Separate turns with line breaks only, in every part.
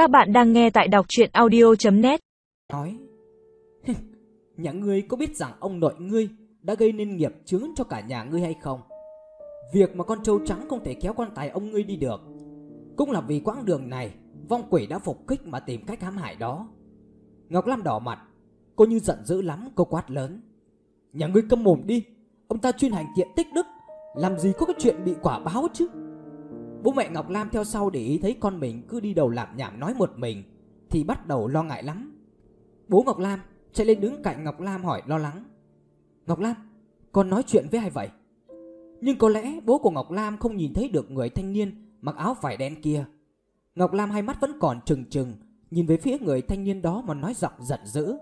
Các bạn đang nghe tại đọc chuyện audio.net
Nói Nhà ngươi có biết rằng ông nội ngươi đã gây nên nghiệp chướng cho cả nhà ngươi hay không? Việc mà con trâu trắng không thể kéo quan tài ông ngươi đi được. Cũng là vì quãng đường này, Vong quỷ đã phục kích mà tìm cách hãm hại đó. Ngọc Lam đỏ mặt, Cô như giận dữ lắm, cô quát lớn. Nhà ngươi câm mồm đi, Ông ta chuyên hành thiện tích đức, Làm gì có cái chuyện bị quả báo chứ? Bố mẹ Ngọc Lam theo sau để ý thấy con mình cứ đi đầu làm nhảm nói một mình, Thì bắt đầu lo ngại lắm. Bố Ngọc Lam chạy lên đứng cạnh Ngọc Lam hỏi lo lắng. Ngọc Lam, con nói chuyện với ai vậy? Nhưng có lẽ bố của Ngọc Lam không nhìn thấy được người thanh niên mặc áo vải đen kia. Ngọc Lam hai mắt vẫn còn trừng trừng, Nhìn về phía người thanh niên đó mà nói giọng giận dữ.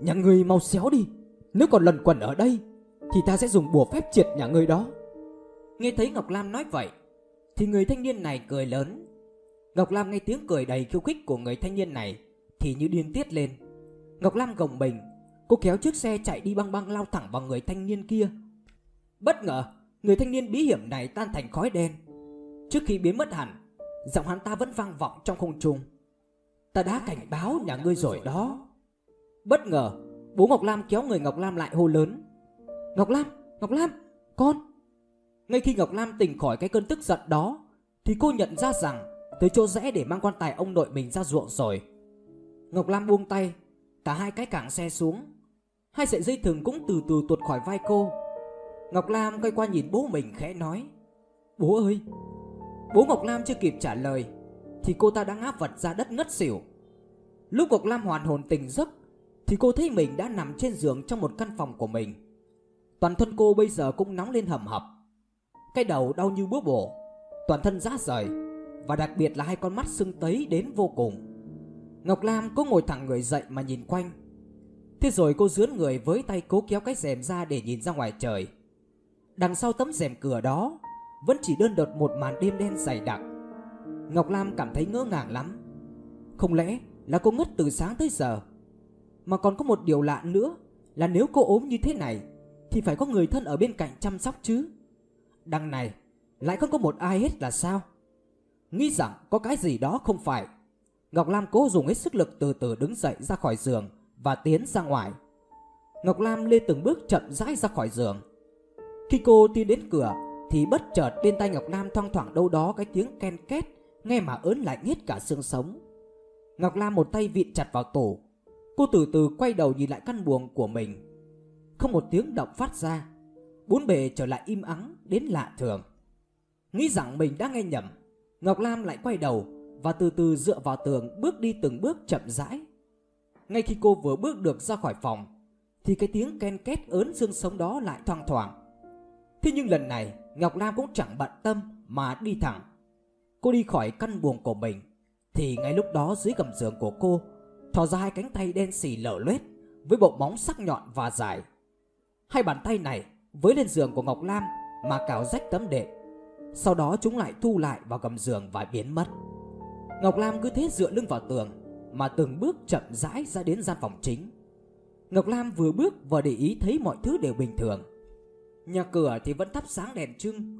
Nhà người mau xéo đi, Nếu còn lần quẩn ở đây, Thì ta sẽ dùng bùa phép triệt nhà người đó. Nghe thấy Ngọc Lam nói vậy thì người thanh niên này cười lớn. Ngọc Lam nghe tiếng cười đầy khiêu khích của người thanh niên này Thì như điên tiết lên. Ngọc Lam gồng mình Cô kéo chiếc xe chạy đi băng băng lao thẳng vào người thanh niên kia. Bất ngờ Người thanh niên bí hiểm này tan thành khói đen. Trước khi biến mất hẳn Giọng hắn ta vẫn vang vọng trong không trung. Ta đã cảnh báo nhà ngươi rồi đó. Bất ngờ Bố Ngọc Lam kéo người Ngọc Lam lại hô lớn. Ngọc Lam, Ngọc Lam, con. Ngay khi Ngọc Lam tỉnh khỏi cái cơn tức giận đó, Thì cô nhận ra rằng Tới chỗ rẽ để mang quan tài ông nội mình ra ruộng rồi. Ngọc Lam buông tay, Cả hai cái cảng xe xuống. Hai sợi dây thừng cũng từ từ tuột khỏi vai cô. Ngọc Lam quay qua nhìn bố mình khẽ nói, Bố ơi, Bố Ngọc Lam chưa kịp trả lời, Thì cô ta đã ngáp vật ra đất ngất xỉu. Lúc Ngọc Lam hoàn hồn tỉnh giấc, Thì cô thấy mình đã nằm trên giường trong một căn phòng của mình. Toàn thân cô bây giờ cũng nóng lên hầm hập. Cái đầu đau như búa bổ, Toàn thân rã rời, Và đặc biệt là hai con mắt sưng tấy đến vô cùng. Ngọc Lam cố ngồi thẳng người dậy mà nhìn quanh. Thế rồi cô dướn người với tay cố kéo cái rèm ra để nhìn ra ngoài trời. Đằng sau tấm rèm cửa đó, Vẫn chỉ đơn đợt một màn đêm đen dày đặc. Ngọc Lam cảm thấy ngỡ ngàng lắm. Không lẽ là cô ngất từ sáng tới giờ? Mà còn có một điều lạ nữa Là nếu cô ốm như thế này, Thì phải có người thân ở bên cạnh chăm sóc chứ. Đằng này, Lại không có một ai hết là sao? Nghĩ rằng có cái gì đó không phải. Ngọc Lam cố dùng hết sức lực từ từ đứng dậy ra khỏi giường Và tiến ra ngoài. Ngọc Lam lê từng bước chậm rãi ra khỏi giường. Khi cô tiến đến cửa, Thì bất chợt bên tay Ngọc Lam thoang thoảng đâu đó cái tiếng ken két, Nghe mà ớn lạnh hết cả xương sống. Ngọc Lam một tay vịn chặt vào tủ. Cô từ từ quay đầu nhìn lại căn buồng của mình. Không một tiếng động phát ra. Bốn bề trở lại im ắng, đến lạ thường. Nghĩ rằng mình đã nghe nhầm, Ngọc Lam lại quay đầu Và từ từ dựa vào tường bước đi từng bước chậm rãi. Ngay khi cô vừa bước được ra khỏi phòng, Thì cái tiếng ken két ớn xương sống đó lại thoang thoảng. Thế nhưng lần này, Ngọc Lam cũng chẳng bận tâm mà đi thẳng. Cô đi khỏi căn buồng của mình, Thì ngay lúc đó dưới gầm giường của cô, Thò ra hai cánh tay đen xì lở loét Với bộ móng sắc nhọn và dài. Hai bàn tay này với lên giường của Ngọc Lam Mà cào rách tấm đệm. Sau đó chúng lại thu lại vào gầm giường và biến mất. Ngọc Lam cứ thế dựa lưng vào tường Mà từng bước chậm rãi ra đến gian phòng chính. Ngọc Lam vừa bước vừa để ý thấy mọi thứ đều bình thường. Nhà cửa thì vẫn thắp sáng đèn trưng.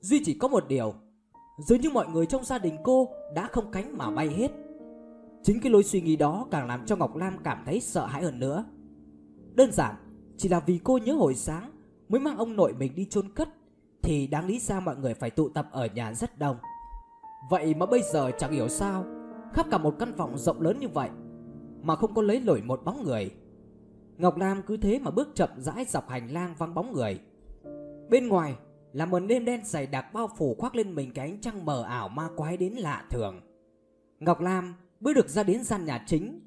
Duy chỉ có một điều, Dường như mọi người trong gia đình cô đã không cánh mà bay hết. Chính cái lối suy nghĩ đó càng làm cho Ngọc Lam cảm thấy sợ hãi hơn nữa. Đơn giản, Chỉ là vì cô nhớ hồi sáng Mới mang ông nội mình đi chôn cất, Thì đáng lý sao mọi người phải tụ tập ở nhà rất đông. Vậy mà bây giờ chẳng hiểu sao, Khắp cả một căn phòng rộng lớn như vậy Mà không có lấy nổi một bóng người. Ngọc Lam cứ thế mà bước chậm rãi dọc hành lang vắng bóng người. Bên ngoài là một đêm đen dày đặc bao phủ khoác lên mình cái ánh trăng mờ ảo ma quái đến lạ thường. Ngọc Lam bước được ra đến gian nhà chính,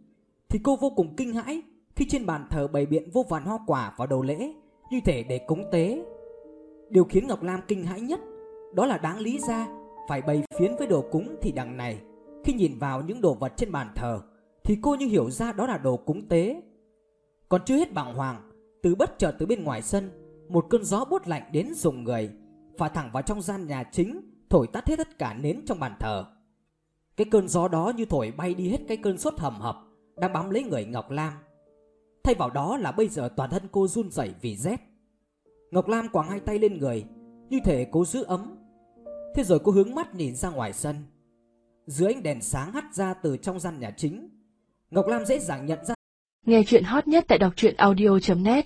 thì cô vô cùng kinh hãi khi trên bàn thờ bày biện vô vàn hoa quả vào đầu lễ như thể để cúng tế. Điều khiến Ngọc Lam kinh hãi nhất đó là đáng lý ra phải bày phiến với đồ cúng thì đằng này khi nhìn vào những đồ vật trên bàn thờ thì cô như hiểu ra đó là đồ cúng tế. Còn chưa hết bàng hoàng, từ bất chợt từ bên ngoài sân một cơn gió buốt lạnh đến rùng người phả thẳng vào trong gian nhà chính thổi tắt hết tất cả nến trong bàn thờ cái cơn gió đó như thổi bay đi hết cái cơn sốt hầm hập đang bám lấy người ngọc lam thay vào đó là bây giờ toàn thân cô run rẩy vì rét. Ngọc lam quàng hai tay lên người, như thể cố giữ ấm. Thế rồi cô hướng mắt nhìn ra ngoài sân. Dưới ánh đèn sáng hắt ra từ trong gian nhà chính. Ngọc Lam dễ dàng nhận ra
Nghe chuyện hot nhất tại đọc truyện audio.net